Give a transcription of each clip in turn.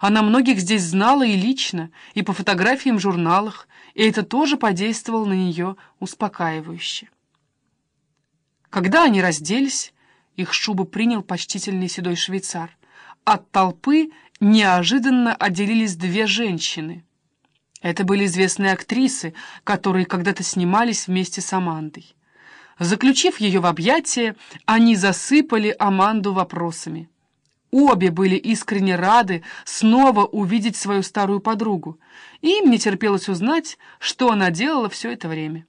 Она многих здесь знала и лично, и по фотографиям в журналах, и это тоже подействовало на нее успокаивающе. Когда они разделись, их шубы принял почтительный седой швейцар. От толпы неожиданно отделились две женщины. Это были известные актрисы, которые когда-то снимались вместе с Амандой. Заключив ее в объятия, они засыпали Аманду вопросами. Обе были искренне рады снова увидеть свою старую подругу, им не терпелось узнать, что она делала все это время.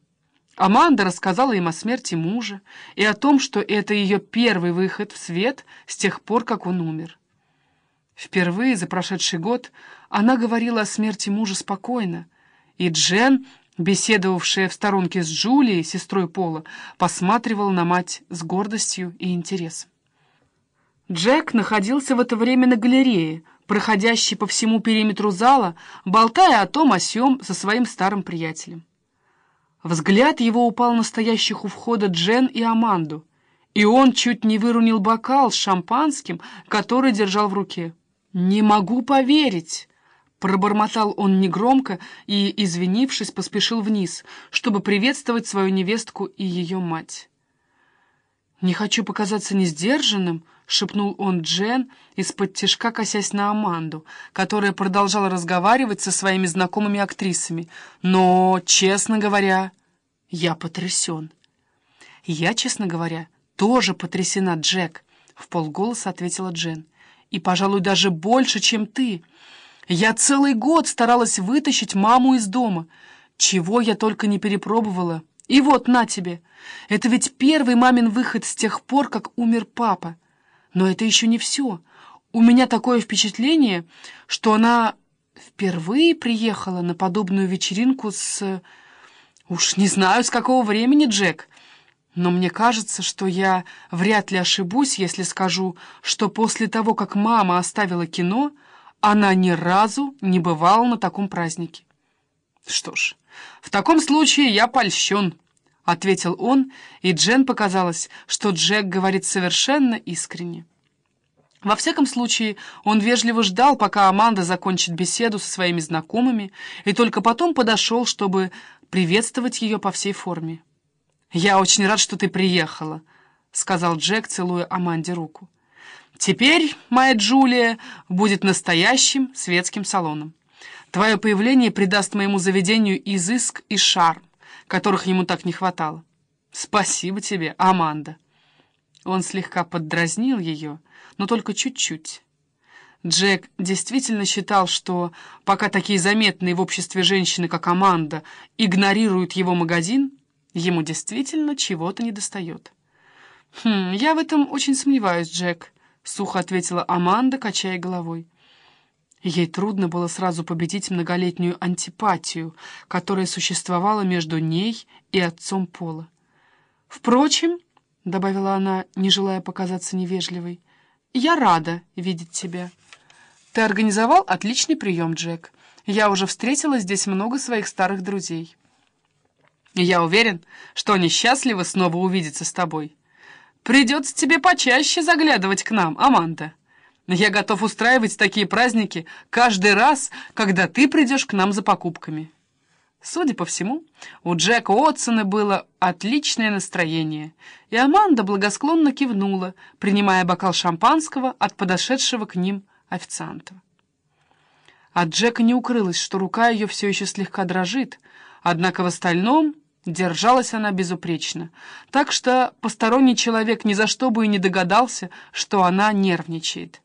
Аманда рассказала им о смерти мужа и о том, что это ее первый выход в свет с тех пор, как он умер. Впервые за прошедший год она говорила о смерти мужа спокойно, и Джен, беседовавшая в сторонке с Джулией, сестрой Пола, посматривала на мать с гордостью и интересом. Джек находился в это время на галерее, проходящей по всему периметру зала, болтая о том о сём со своим старым приятелем. Взгляд его упал на стоящих у входа Джен и Аманду, и он чуть не выронил бокал с шампанским, который держал в руке. «Не могу поверить!» Пробормотал он негромко и, извинившись, поспешил вниз, чтобы приветствовать свою невестку и ее мать. «Не хочу показаться несдержанным», — шепнул он Джен, из-под тишка косясь на Аманду, которая продолжала разговаривать со своими знакомыми актрисами. «Но, честно говоря, я потрясен». «Я, честно говоря, тоже потрясена, Джек», — в полголоса ответила Джен. «И, пожалуй, даже больше, чем ты». Я целый год старалась вытащить маму из дома. Чего я только не перепробовала. И вот, на тебе. Это ведь первый мамин выход с тех пор, как умер папа. Но это еще не все. У меня такое впечатление, что она впервые приехала на подобную вечеринку с... Уж не знаю, с какого времени, Джек. Но мне кажется, что я вряд ли ошибусь, если скажу, что после того, как мама оставила кино... Она ни разу не бывала на таком празднике. «Что ж, в таком случае я польщен», — ответил он, и Джен показалось, что Джек говорит совершенно искренне. Во всяком случае, он вежливо ждал, пока Аманда закончит беседу со своими знакомыми, и только потом подошел, чтобы приветствовать ее по всей форме. «Я очень рад, что ты приехала», — сказал Джек, целуя Аманде руку. Теперь, моя Джулия, будет настоящим светским салоном. Твое появление придаст моему заведению изыск и шарм, которых ему так не хватало. Спасибо тебе, Аманда. Он слегка поддразнил ее, но только чуть-чуть. Джек действительно считал, что пока такие заметные в обществе женщины, как Аманда, игнорируют его магазин, ему действительно чего-то недостает. «Хм, я в этом очень сомневаюсь, Джек», — сухо ответила Аманда, качая головой. Ей трудно было сразу победить многолетнюю антипатию, которая существовала между ней и отцом Пола. «Впрочем», — добавила она, не желая показаться невежливой, — «я рада видеть тебя. Ты организовал отличный прием, Джек. Я уже встретила здесь много своих старых друзей. Я уверен, что они счастливы снова увидеться с тобой». Придется тебе почаще заглядывать к нам, Аманда. Я готов устраивать такие праздники каждый раз, когда ты придешь к нам за покупками». Судя по всему, у Джека Уотсона было отличное настроение, и Аманда благосклонно кивнула, принимая бокал шампанского от подошедшего к ним официанта. От Джека не укрылось, что рука ее все еще слегка дрожит, однако в остальном Держалась она безупречно, так что посторонний человек ни за что бы и не догадался, что она нервничает.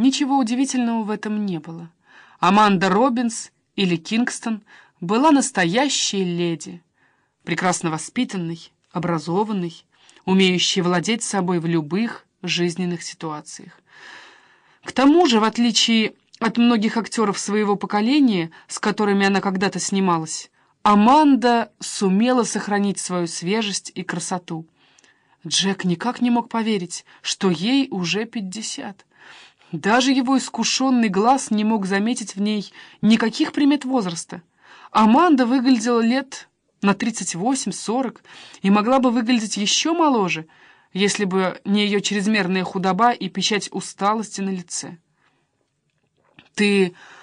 Ничего удивительного в этом не было. Аманда Робинс или Кингстон была настоящей леди, прекрасно воспитанной, образованной, умеющей владеть собой в любых жизненных ситуациях. К тому же, в отличие от многих актеров своего поколения, с которыми она когда-то снималась, Аманда сумела сохранить свою свежесть и красоту. Джек никак не мог поверить, что ей уже пятьдесят. Даже его искушенный глаз не мог заметить в ней никаких примет возраста. Аманда выглядела лет на 38-40 и могла бы выглядеть еще моложе, если бы не ее чрезмерная худоба и печать усталости на лице. Ты